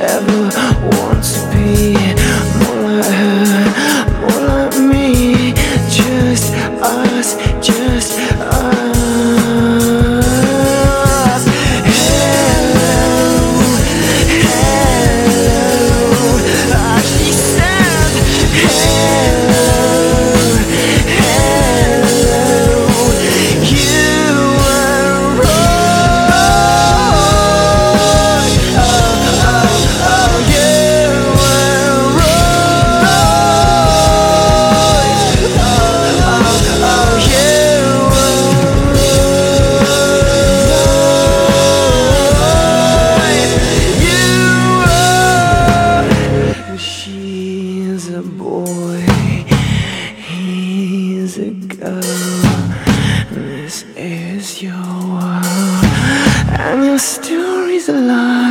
ever want to be. This is your world, and your story's alive.